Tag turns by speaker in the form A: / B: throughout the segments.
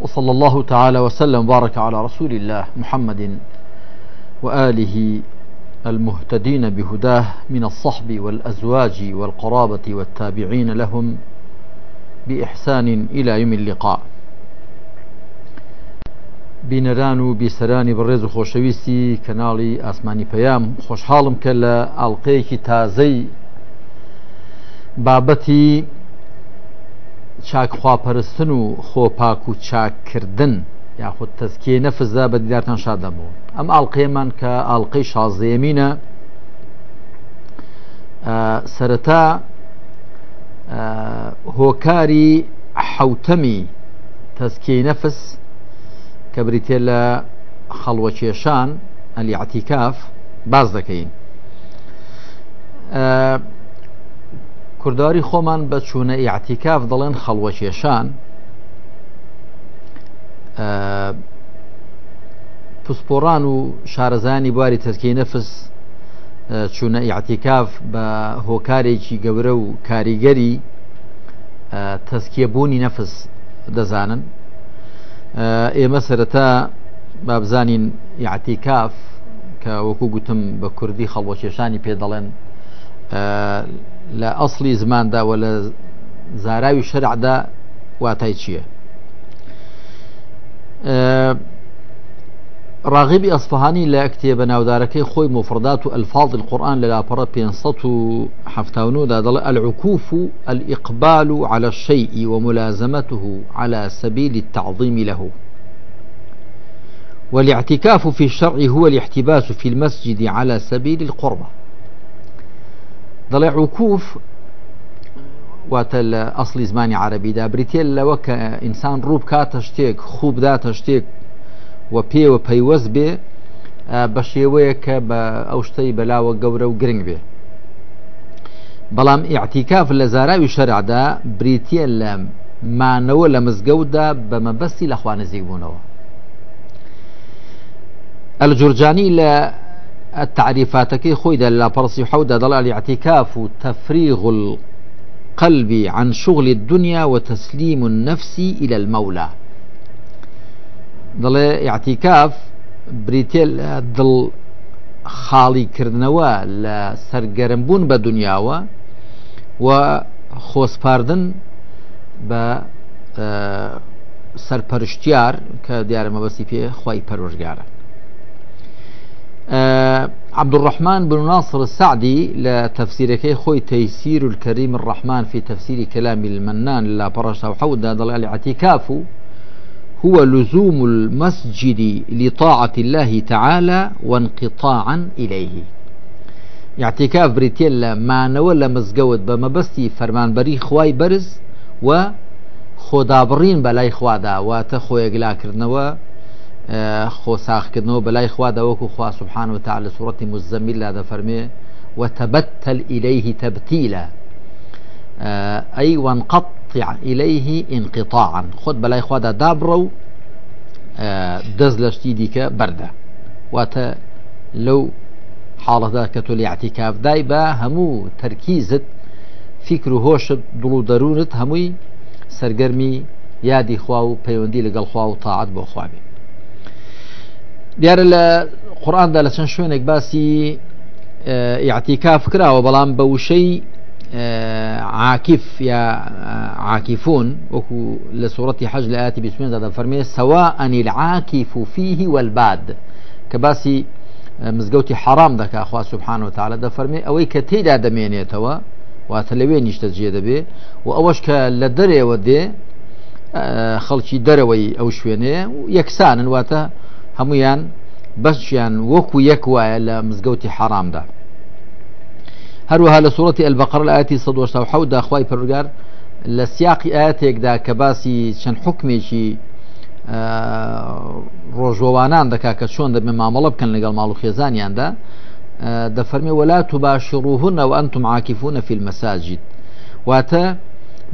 A: وصلى الله تعالى وسلم بارك على رسول الله محمد وآله المهتدين بهداه من الصحب والأزواج والقرابة والتابعين لهم بإحسان إلى يوم اللقاء بینەران و برز خوشويسي كنالي آسماني کەناڵی خوشحالم كلا ألقيك تازي بابتي چاکخواپەرستن و خۆپاک و چاککردن یاخود تەسکیە نەفزدا بە دیدارتان شاد دەبوون ئەم ئاڵلقەیەمان کە ئاڵلقەی شازەمینە سەرەتا هۆکاری حوتەمی تەسکی نەفس کە بریتێ لە خەڵوە کێشان ئەلی عتیکاف باز دەکەین کورداری خۆمان بە چوونە یاعتیکاف دەڵێن خەڵوە کێشان پسپۆڕان و شارەزانی بواری تەرکی نەفس چوونە یاعتیکاف بە هۆکارێکی گەورە و کاریگەری تەسکیەبوونی نەفس دەزانن ئێمە سەرەتا بابزانین یاعتیکاف کە وەکو گوتم بە کوردی خەڵوە کێشانی پێ دەڵێن لە زمان دا ولا زاراوي شرع دا واتای چییە ڕاغبی ئەسفهانی لە کتێبە ناودارەکەی خوي مفردات و ئەلفاظ القورآن لە لاپەڕە 570دا دل العكوف الإقبال على الشيء وملازمته على سبيل التعظيم له والاعتكاف في الشرع هو الاحتباس في المسجد على سبيل القربة دەڵێ عکوف واتە لە ئەسلی زمانی عربیدا بریتێل لەوە کە ئینسان ڕووب کاتە شتێک خوبداتە شتێک و پێوە پەیوەست بێ بە شێوەیە کە بە ئەو شتەی بەلاوە گەورە و گرنگ بێ بەڵام ئیعتیکاف لە زاراوی شەرعدا بریتە لە مانەوە لە مزگەوتدا بە مەبەستی لە خوانەزیک بوونەوە ئەلجورجانی لە التعريفات كي دە لە پەرسی حەودا دەڵال اعتیکاف و القلب عن شغل الدنيا وتسليم النفس إلى المولى ضل اعتكاف بريتيل ضل خالي كرنوا لا بە بدنيا و خۆسپاردن بە آه، سەرپەرشتیار کە دیارە مەبەستی پێ خی آه، عبد الرحمن بن ناصر السعدي كي خوي تيسير الكريم الرحمن في تفسير كلام المنان لا برشا وحود ضل الاعتكاف هو لزوم المسجد لطاعة الله تعالى وانقطاعا إليه اعتكاف بريتيلا ما ولا مزقود بما بستي فرمان بري خواي برز و خدابرين بلاي خوادا واتخوي نوا خو خۆ ساخکردنەوە بلای خوا داوەکو خوا سبحان و تعالی صورت مزمل سوەتی فرمی و تبتل وتبتل تبتیلا ای آه، و انقطع إليه انقطاعا خود بلای آه، خوا خوادا دابرو دزلش دیدی که بردة و تا لو حال حالة کتولی اعتکاف دای با همو ترکیزت فکر و هوش دلو درونت هموی سرگرمی یادی خواه و پیوندی لگل خواه و طاعت با خواه خوابي دیارە لە قڕاندا لە چەند شوێنێک باسی یاعتیکاف کراوە بەڵام بە وشەی عاکف یا عاکفون وەکو لە سوورەتی حەج لە ئاتی بسمێندا فەرمێ سەوا ئەنی العاکف و فیهی والباد کە باسی مزگەوتی حرام دەکا خوا سبحان و تعالە دەفەرمێ ئەوەی کە تێدا دەمێنێتەوە واتە لەوێ نیشتە جێ دەبێ و ئەوەش کە لە دەرێەوە دێ خەڵکی دەرەوەی ئەو شوێنێ یەکسانن واتە هەمویان بەشیان وەکو یەک وایە لە مزگەوتی حرامدا هەروەها لە سوڵەتی ئەلبقڕ لە ئاەتی 1970 داخوای پرگار لە سیاقی ئاەتێکدا کە باسی چەند حکمێکی ڕۆژۆوانان دەکا کە چۆن دەبێ مامەڵە بکەن لەگەڵ ماڵ و خێزانیاندا دەفەرمی وەلات و باشڕوهونە و ئەنتم عاکیفونە فیل مەساجید واتە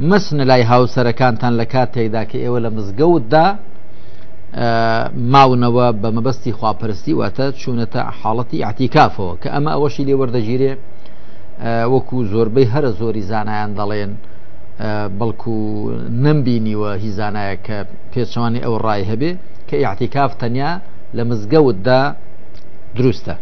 A: مەسن لای هاوسەرەکانتان لە کات تێکدا کە ئێوە لە مزگەوتدا ماونەوە بە مەبەستی خواپەرستی واتە چوونەتە حاڵەتی عتیکافەوە کە ئەمە ئەوەشی لێ وەردەگیرێ وەکو زۆربەی هەرە زۆری زانایان دەڵێن بەڵکو نمبینیوە هیزانایە کە پێچوانی ئەو ڕای هەبێ کە یاعتیکاف تەنیا لە مزگەوتدا دروستە.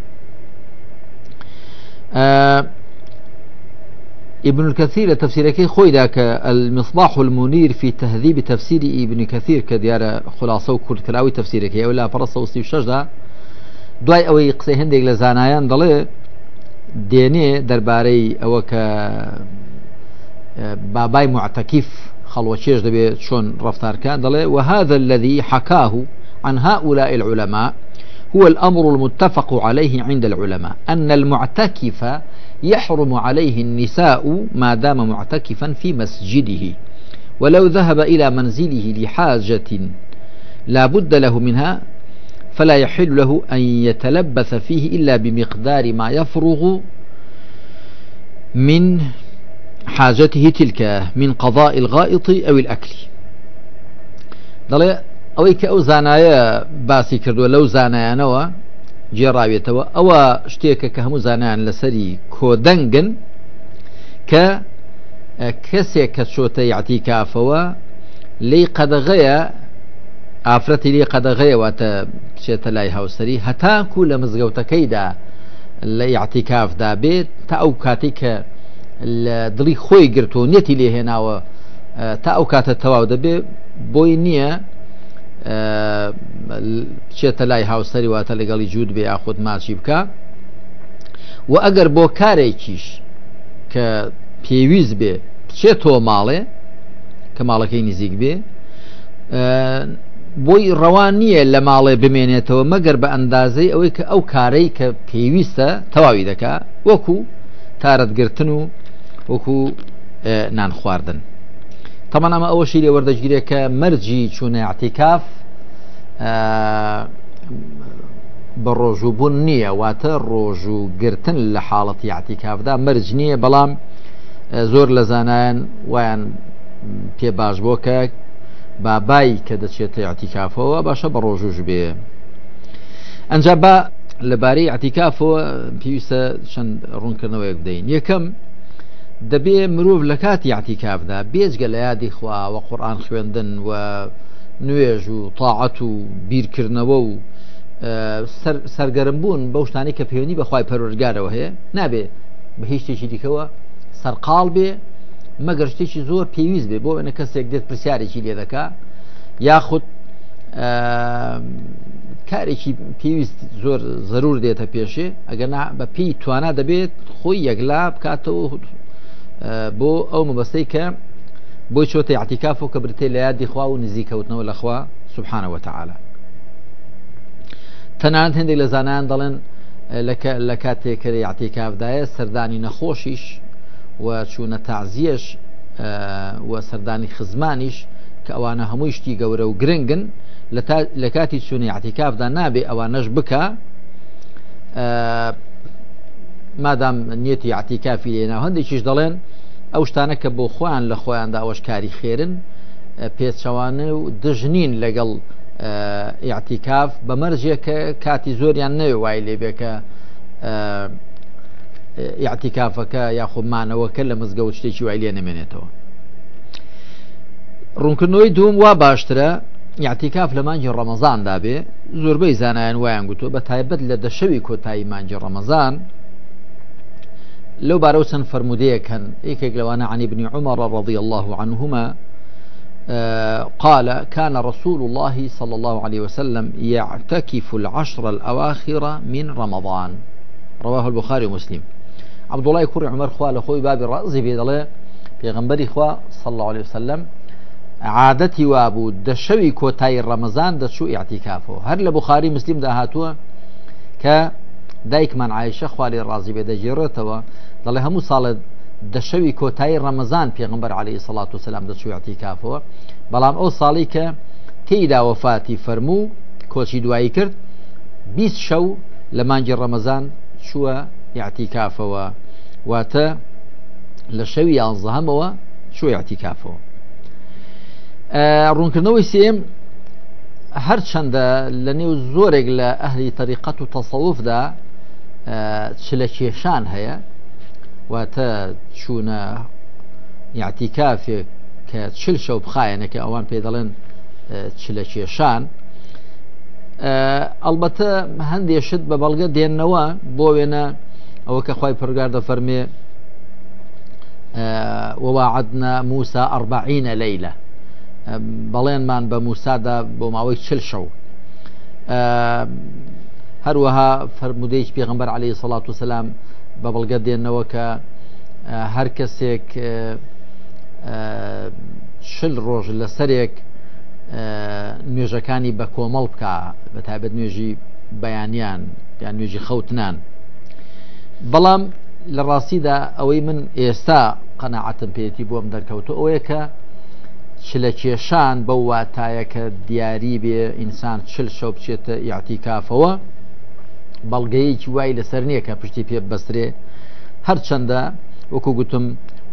A: ابن الكثير تفسير كي خوي داك المصباح المنير في تهذيب تفسير ابن كثير كديار خلاصه كلاوي تفسير كي ولا فرصه وسي شجدا دوای ئەوەی قسە هەندێک لە زانایان دەڵێ دێنێ دەربارەی ئەوە کە اه، بابای معتەکیف دبي شلون رفتار كان دەڵێ وهذا الذي حكاه عن هؤلاء العلماء هو الأمر المتفق عليه عند العلماء أن المعتكف يحرم عليه النساء ما دام معتكفا في مسجده ولو ذهب إلى منزله لحاجة لا بد له منها فلا يحل له أن يتلبث فيه إلا بمقدار ما يفرغ من حاجته تلك من قضاء الغائط أو الأكل ئەوەی کە ئەو زانایە باسی کردووە لەو زانایانەوە جێڕاوێتەوە ئەوە شتێکە کە هەموو زانیان لەسەری کۆدەنگن کە کەسێک کە چۆتە یاتی کافەوە لی قەدەغەیە ئافرەتی لی قەدەغەیەواتە بچێتە لای هاوسری هەتاکو لە مزگەوتەکەیدا لە یاتی کافدا بێت تا ئەو کاتی کە دڵی خۆی گرتو نەتی لێهێناوە تا ئەو کاتە تەواو دەبێ بۆی نییە بچێتە لای هاوسەری واتە لەگەڵی جوود بێ یاخود ماچی بکە و ئەگەر بۆ کارێکیش کە پێویست بێ بچێت تۆ ماڵێ کە ماڵەکەی نزیک بێ بۆی ڕەوان نییە لە ماڵێ بمێنێتەوە مەگەر بە ئەندازەی ئەوەی کە ئەو کارەی کە پێویستە تەواوی دەکا وەکو تارەتگرتن و وەکو نان خواردن تەمان ئەمە ئەوەشی لێ وەردەگیرێت کە مەرجی چوونە عتیکاف بە ڕۆژووبوون نییە واتە ڕۆژووگرتن لە حاڵەتی عتیکافدا مەرج نییە بەڵام زۆر لە زانایان ویان پێ باش بۆ کە بابایی کە دەچێتە عتیکافەوە باشە بە ڕۆژوش بێ ئەنج بە لەبارەی عتیکافەوە پێویستە چەند ڕوونکردنەوەیەک بدەین یەکەم دەبێ مرۆڤ لە کاتی یاعتیکابدا بێزگە لە یادی خوا و قورآان خوێندن و نوێژ و تاعەت و بیرکردنەوە و سەرگەرم بوون بەو شتانی کە پەیوەنی بەخوای پەرۆژگارەوە هەیە نابێ بە هیچ شتێکی دیکەوە سەرقال بێ مەگەر شتێکی زۆر پێویست بێ بۆ وێنە کەسێک دێت پرسیارێکی لێ دەکا یاخود کارێکی پێویست زۆر ضرور دێتە پێشێ ئەگەنا بە پێی توانە دەبێت خۆی یەکلا بکاتەوە بۆ ئەو مەبەستەی کە بۆی چۆتە عتیکاف و کە برتێ لە یادی خوا و نزیکەوتنەوە لەخوا سبحانەوە تعاالە تەنان هەندێک لە زانان دەڵێن لە کاتێکری عتیکافدایە سەردانی نەخۆشیش و چوونە تازیەش و سەردانی خزمانیش کە ئەوانە هەمووی شتی گەورە و گرنگن لە کاتی چوونی عتیکافدا نابێ ئەوانەش بکە مادام نیەتی عتیکافی لێنا هەندێکیش دەڵێن ئەو شتانە کە بۆ خۆیان لە خۆیاندا ئەوەشکاری خێرن پێچەوانە و دژنین لەگەڵ یاعتیکاف بە مەرجێکە کاتی زۆریان نەوێ وای لێبێکە یاعتیکافەکە یاخۆمانەوەکە لە مزگە و شتێکی وای لێ نەمێنێتەوە ڕوونکردنەوەی دوم وا باشترە یاعتیکاف لە مانجی ڕەمەزاندا بێ زۆربەی زانایان وایان گوتو بە تایبەت لە دەشەوی کۆتایی مانجی ڕەمەزان لو باروسا فرموديه كان ايكيك لو انا عن ابن عمر رضي الله عنهما آه، قال كان رسول الله صلى الله عليه وسلم يعتكف العشر الأواخر من رمضان رواه البخاري ومسلم عبد الله كوري عمر خواه لخوي باب الرأز بيدله پیغمبري خوا صلى الله عليه وسلم عادتي وابو دشوي كوتاي رمضان دشو اعتكافه هل البخاري مسلم ده هاتوه ك دایکمان عیشە خوالی ڕازی بێ دەژێڕێتەوە دەڵێ هەموو ساڵت دەشەوی کۆتایی ڕەمەزان پێغمبەر علی سەڵات و سلام دەچویاتی کافەوە بەڵام ئەو ساڵی کە تێیداوەفاتی فەرموو کۆچی دوایی کرد بیست شەو لە مانگی ڕەمەزان چووە یاتی کافەوە واتە لە شەوی یانزەهمەوە چوە یاتی کافەوە ڕوونکردنەوەی سم هەرچەندە لە نێو زۆرێک لە ئەهلی تەریقەت و تەسەوفدا چلە کێشان هەیە واتە چوونە یاتی کافێک کە چل شەو بخایەنەکە ئەوان پێ دەڵێن چلە کێشان ئەلبەتە هەندێشت بە بەڵگە دێنەوە بۆ وێنە ئەوە کە خی پرگار دەفەرمێ وواعدنا موسا ئەربعینە لەیلە بەڵێنمان بە موسادا بۆ ماوەی چل شەو هەروەها فرمودەیەکی پێغمبەر عليه سەڵات و سلام بە بەڵگە دێنەوە کە هەر کەسێک شل ڕۆژ لە سەرێک نوێژەکانی بە کۆمەڵ بکە بە تایبەت نوێژی بەیانیان یان نوێژی خەوتنان بەڵام لە ڕاستیدا ئەوەی من ئێستا قەنەعاتم پێێتی بۆم دەرکەوتە ئەوەیە کە چلە کێشان بەو واتایەکە دیاری بێ ئینسان چل شەو بچێتە یاتی کافەوە بەڵگەیەکی وای لەسەر نییە کە پشتی پێ بەسرێ هەرچەندە وەکو گوتم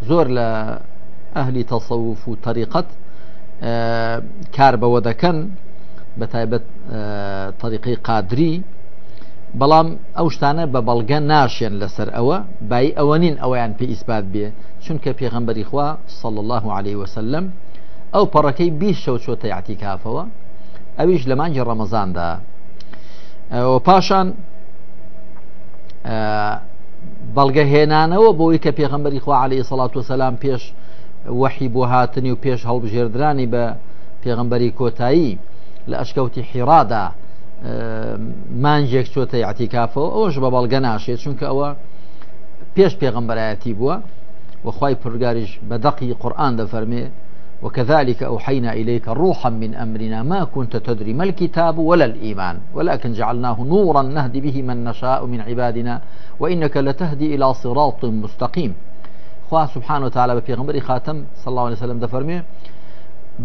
A: زۆر لە ئەهلی تەسەوف و تەریقەت کار بەوە دەکەن بە تایبەت تەریقی قادری بەڵام ئەو شتانە بە بەڵگە ناشێن لەسەر ئەوە بای ئەوە نین ئەویان پێ ئیسبات بێ چونکە پێغمبەری خوا صل الله عليه وسلم ئەو پەڕەکەی بی شەو چۆتە یاتی کافەوە ئەویش لە مانجی ڕەمەزاندا پاشان بەڵگەهێنانەوە بۆی کە پێخەمبەری خوا عليهەی سەڵات و سەسلام پێش وەحی بۆ هاتنی و پێش هەڵبژێردرانی بە پێغمبەری کۆتایی لە ئەشکەوتی حیرادا مانجێک چۆتە عتیکافەوە ئەوش بە بەڵگە ناشێت چونکە ئەوە پێش پێغمبەرایەتی بووە وەخوای پرگاریش بە دەقی قورآان دەفەرمێ وكذلك أوحينا إليك روحا من أمرنا ما كنت تدري ما الكتاب ولا الإيمان ولكن جعلناه نورا نهدي به من نشاء من عبادنا وإنك لتهدي إلى صراط مستقيم خوا سبحانه وتعالى ببيغمبري خاتم صلى الله عليه وسلم دفرمي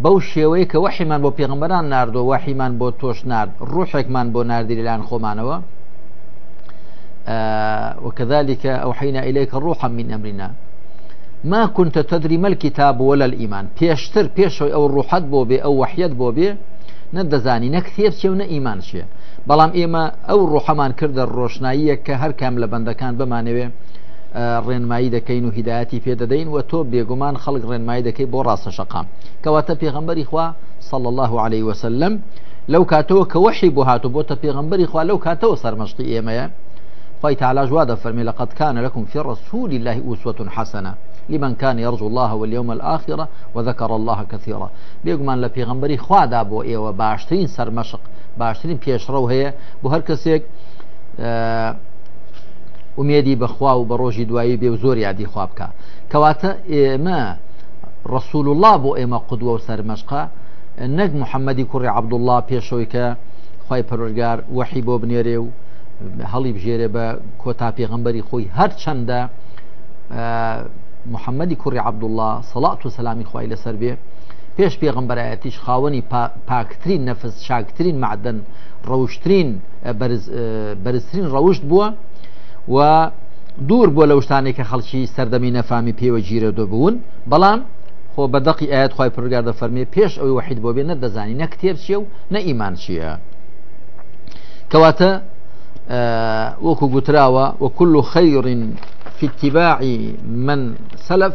A: بەو شێوەیە کە وەحیمان بۆ پێغمبەران نردۆ وەحیمان بۆ تۆش نرد ڕوحێکمان بۆ خو خۆمانەوە آه، وكذلك أوحينا إليك روحا من أمرنا ما كنت تدري ما الكتاب ولا الإيمان بيشتر بيشوي أو روحت بو بي أو وحيت بو بي نەدەزانی نەکتێب چێ و نە ئیمان چێ بەڵام ئێمە ئەو ڕۆحەمان کردە ڕۆشناییە کە هەر کام لە بەندەکان بمانەوێ ڕێنمایی دەکەین و هیداەتی پێدەدەین و تۆ بێگومان خەڵک ڕێنمایی دەکەی بۆ ڕاستە شقام کەواتە پێغمبەری خوا صل الله عليه وسلم لەو کاتەوە کە وحی بۆ هاتو بۆتە پێغمبەری خوا لەو کاتەوە سەرمەشتی ئێمەیە خی تعالاژوا دەفەرمی لە قەتکانە لەکم فێ ڕسوولی الله ئووسوەتون حەسەنە لمن كان يرجو الله واليوم الآخرة وذكر الله كثيرا بيقمان لە پێغمبەری خوادا بۆ ئێوە ايوه باشترین سر مشق باشترين آه، و هەیە بۆ هەر کەسێک ومێدی بەخوا و بە دوائي بيو زوري عدي خوابكا كواتا ما رسول کەواتە ئێمە الله بو ئێمە قدووە و سر مشقا محەممەدی محمد عبدله عبد الله خی پەرۆرگار پرورگار وحي بو بنيريو هلي بژێرێ با کۆتا پێغمبەری خۆی هر چنده آه، محەممەدی کوڕی عبدوڵله سەڵات و سەسلامی خی لەسەر بێ پێش پێغمبەرایەتیش خاوەنی پاکترین نەفس شاکترین معدن ڕەوشترین بەرزترین ڕەوشت بووە و دوور بووە لە شتانی کە خەڵکی سەردەمی نەفامی پێوە گیرە دۆبوون بەڵام خۆ بەدەقی ئاەت خی پرگاردە فەرمی پێش ئەوی وحید بۆ بێ نەدەزانی نە کتێر چیە و نە ئیمان چییە کەواتە وەکو گوتراوە وەکل و خەیڕین في اتباع من سلف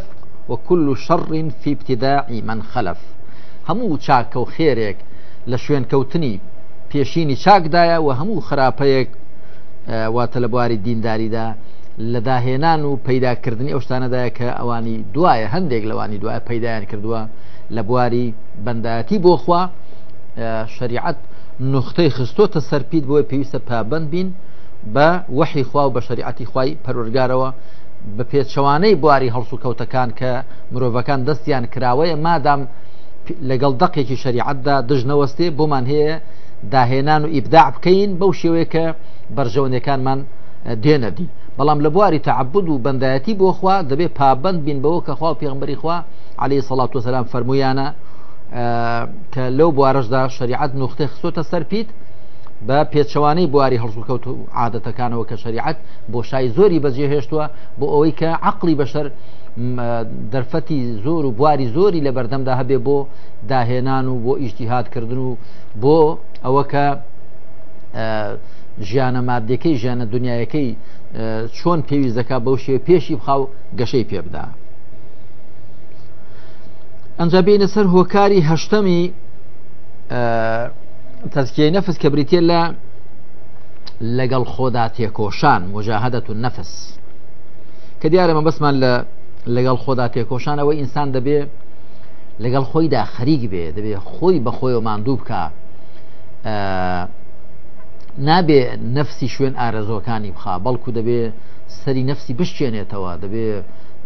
A: وكل شر في ابتداع من خلف هەموو چاکە و خێرێک لە شوێنکەوتنی پێشینی چاکدایە و هەموو خراپەیەک واتە لە بواری دینداریدا لە داهێنان و پەیداکردنی ئەو شتانەدایە کە ئەوانی دوایە هەندێک لەوانی دوایە پەیدایان کردووە لە بواری بەندایەتی بۆخوا شریعت نوختەی خستۆتە سەرپیت بۆی پێویستە پابند بین بە وەحی خوا و بە شریعەتی خوای پەرۆرگارەوە بە پێچەوانەی بواری هەڵسو کەوتەکان کە مرۆڤەکان دەستیان کراوەیە مادام لەگەڵ دەقێکی شریعەتدا دژنەوەستێ بۆمان هەیە داهێنان و ئیبداع بکەین بەو شێوەیە کە بەرژەونەکانمان دێنەدی بەڵام لە بواری تعبود و بەندایەتی بۆ خوا دەبێت پابند بین بەوە کە خوا پێغمبەری خوا عليه سەڵات وسلام فەرمویانە کە لەو بوارەشدا شریعەت نوختەی خسۆتە سەرپیت بە پێچەوانەی بواری هەڵسوکەوت و عادەتەکانەوە کە شریعت بۆ شای زۆری بەجێ هێشتووە بۆ ئەوەی کە عقلی بەشەر دەرفەتی زۆر و بواری زۆری لە بەردەمدا هەبێ بۆ داهێنان و بۆ ئیشتیهاتکردن و بۆ ئەوە کە ژیانە مادەکەی ژیانە دنیایەکەی چۆن پێویستەکە بەو شێ پێشی بخاو گەشەی پێ بدا. ئەنجابینە سەر هۆکاری هەشتەمی تەزکیە نەفس کە بریتە لە لەگەڵ خۆدا تێکۆشان مجاهدەت و نەفس کە دیارە مە بەسمان لە لەگەڵ خۆدا تێکۆشان ئەوەی ئینسان دەبێ لەگەڵ خۆیدا خەریک بێ دەبێ خۆی بە خۆی و ماندوو بکە نابێ نفسی شوێن ئارەزۆکانی بخا بەڵکو دەبێ سەری نفسی بشتێنێتەوە دەبێ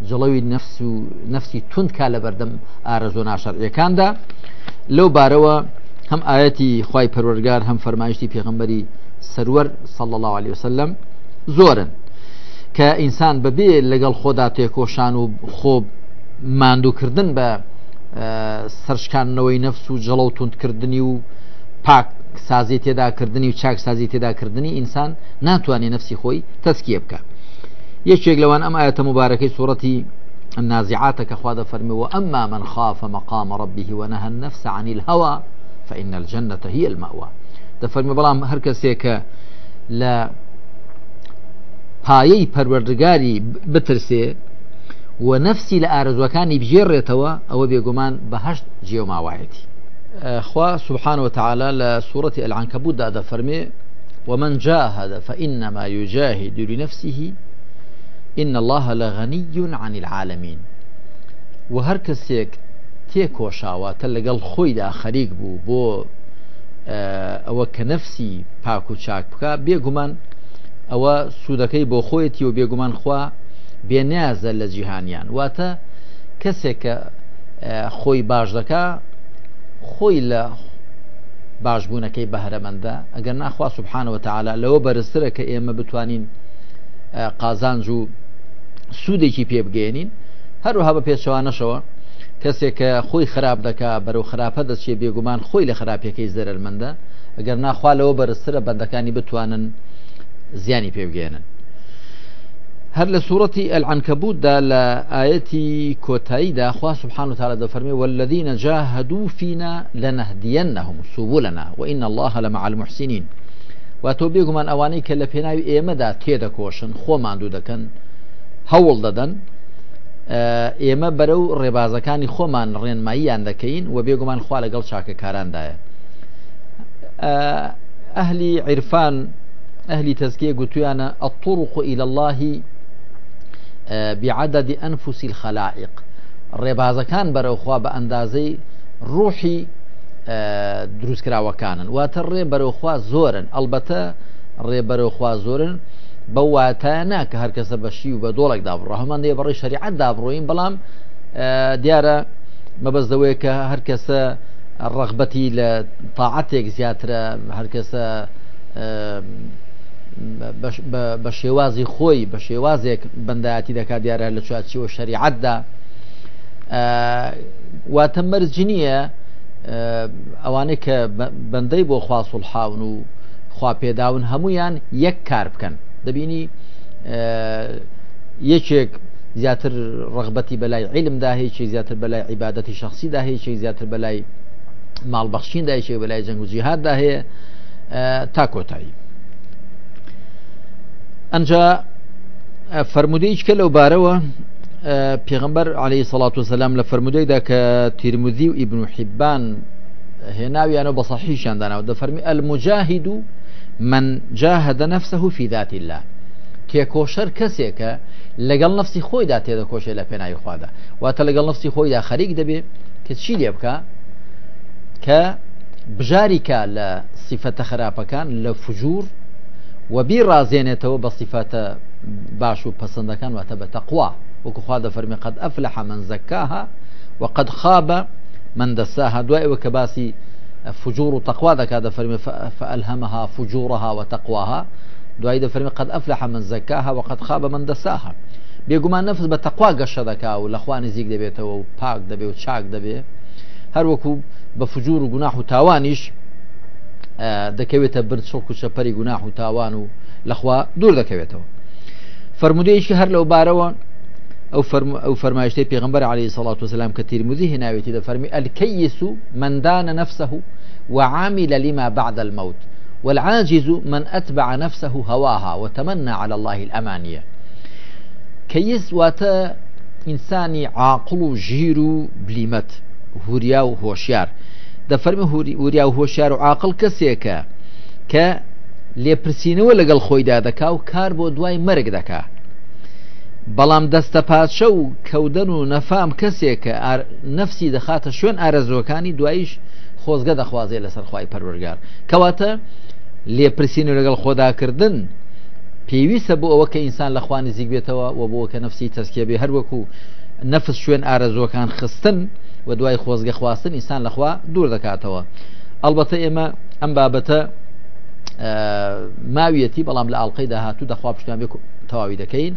A: جڵەوی نفس و نفسی تونندکە لە بەردەم ئارەزۆ ناشارەکاندا لەو بارەوە هەم ئاەتی خی پەروەرگار هەم فەرمایشتی پێغمبەری سەروەر سەڵ الله عليه وسلم زۆرن کە ئینسان بەبێ لەگەڵ خۆدا تێکۆشان و خۆ ماندووکردن بە سەرشکانەوەی نەفس و جەڵە و تونندکردنی و پاک سازی تێداکردنی و چاک سازی تێداکردنی ئینسان ناتوانێت نفسی خۆی تەسکیە بکە یەکێک لەوان ئەم ئاەتە مبارەکەی سوورەتی النازعات كخواد فرمي وأما من خاف مقام ربه ونهى النفس عن الهوى فإن الجنة هي المأوى دەفەرمی بەڵام هەر کەسێکە لە پایەی پەروەردگاری بترسێ و نفسی لە ئارزوەکانی او ئەوە بهشت بەهشت جێوماوایەتی خوا سبحانه وتعالى لسورة سوورەتی ئەلعنکەبوودا دەفەرمێ ومن جاهد فإنما يجاهد لنفسه إن الله لغني عن العالمين وهر كسيك تێکۆشاواتە لەگەڵ خۆیدا خەریک بوو بۆ ئەوە کە نەفسی پاک و چاک بکە بێگومان ئەوە سوودەکەی بۆ خۆیەتی و بێگومان خوا بێنیازە لە جیهانیان واتە کەسێک کە خۆی باش دەکا خۆی لە باشبوونەکەی بەهرەمەندە ئەگەر ناخوا سبحانەوە تعالا لەوە بەرزترە کە ئێمە بتوانین قازانج و سوودێکی پێبگەێنین هەروها بە پێچوانەشەوە کەسێک کە خۆی خراپ دەکا بەرەو خراپە دەچێ بێگومان خۆی لە خراپەکەی زەرمەندە ئەگەر ناخوالەوە بەرزسرە بەندەکانی بتوانن زیانی پێوگێنن هەر لە سوورەتی ئەلعنکەبوودا لە ئاەتی کۆتاییدا خوا سبحان و تاالە دەفەرمێ والذینە جا هەدوو فینا لە نەهدیەنەهم سوبولنا وئین الله لە مع المحسینین و تۆ بێگومان ئەوانەی کە لە پێناوی ئێمەدا تێدەکۆشن خۆمان دوو دەکەن هەوڵ دەدەن ئێمە بەرە و ڕێبازەکانی خۆمان ڕێنماییان دەکەین و بێگومان خوا لەگەڵ چاکە کاراندایە ئەهلی عیرفان ئەهلی تەزکیە گوتویانە ئەتوڕخ إلى اللهی بعددی ئەنفوسی خەلائق ڕێبازەکان بەرەوخوا بە ئەندازەی ڕوحی دروستکراوەکانن واتە ڕێ بەرەوخوا زۆرن ئەلبەتە ڕێ بەرەوخوا زۆرن بەو واتایەنا کە هەرکەسە بەشی و بە دۆڵێک دابڕۆ هەمەندێ بەڕی شریعت دابڕۆین بەڵام دیارە مەبەزەوەی کە هەرکەسە ڕغبەتی لە تاعاتێک زیاترە هەرکەسە بە شێوازی خۆی بە شێوازێک بەندایەتی دەکات دیارە لە چوارچیوە شریعتدا واتە مەرجی نییە ئەوانەیە کە بەندەی بۆ خواسوڵ حاون و خواپێداون هەمویان یەک کار بکەن دەبینی یەکێک زیاتر ڕغبەتی بەلای علمدا هیچی زیاتر بەلای عیباەتی شخصیدا هیچی زیاتر بەلای ماڵبەخشیندا هیچ بەلای جەنگ و جیهاددا هەیە تا کۆتایی ئەجا فرموودی هیچ کە لەو بارەوە پێغمبەر عليه سڵات وسلام لە فرموودەیدا کە تیرموزی و ئیبن و حیبان هێناویانەوە بە سەحیشانداناوە دەفەرمی ئەلمجاهید و من جاهدە نفسه في ذات الله تێکۆشەر کەسێکە لەگەڵ نفسی خۆیدا تێدا کۆشێ لە پێناوی خوادا واتە لەگەڵ نفسی خۆیدا خەریک دەبێ کە چی لێ بکە کە بژاریکە لە سیفەتە خراپەکان لە فجوور و بیڕازێنێتەوە بە سیفەتە باش و پەسەندەکان واتە بە تەقوا وەکوخوا دەفەرمی قەت ئەفلح من زەکاها وقد خاب من دەساها دوای ئەوە کە باسی فجور و تەقوا دەکات دە فەرمی فەلهەمەها فجوورەها و تەقواها دوای دە فەرمی قەت ئەفلە حەمن زەکاها و قەت خابە من دەساها بێگومان نەفس بە تەقوا گەشە دەکا و لەخوا نزیک دەبێتەوە و پاک دەبێ و چاک دەبێ هەروەکو بە فجور و گوناح و تاوانیش دەکەوێتە برچۆک و چەپەری گوناح و تاوان و لەخوا دوور دەکەوێتەوە فرمودەیەکی هەر لەو بارەوە او فرم او فرمایشتي پیغمبر علیه الصلاة والسلام کثیر مذیه ويتي ده فرمي الكيس من دان نفسه وعامل لما بعد الموت والعاجز من أتبع نفسه هواها وتمنى على الله الأمانية كيس وات انسان عاقل جير بليمت هوريا وهوشيار فرمي هوريا وهوشيار عاقل كسيكا ك لێپرسینەوە لەگەڵ خۆیدا دەکا و کار بو دوای مەرگ دەکا بەڵام دەستە پادشە و کەودەن و نەفام کەسێک کە نفسی دەخاتە شوێن ئارەزۆەکانی دواییش خۆزگە دەخوازێ لەسەر خی پەروەرگار کەواتە لێپرسین و لەگەڵ خۆداکردن پێویستە بۆ ئەوە کە ئینسان لە خوانی زیک بێتەوە و بۆەوە کە نفسی تەسکێبێ هەروەکو نەفس شوێن ئارەزۆەکان خستن و دوای خۆزگە خواستن ئینسان لەخوا دوور دەکاتەوە ئەلبەتە ئێمە ئەم بابەتە ماویەتی بەڵام لە ئاڵلقەی داهاتوو دەخوا پشتیان تەواوی دەکەین.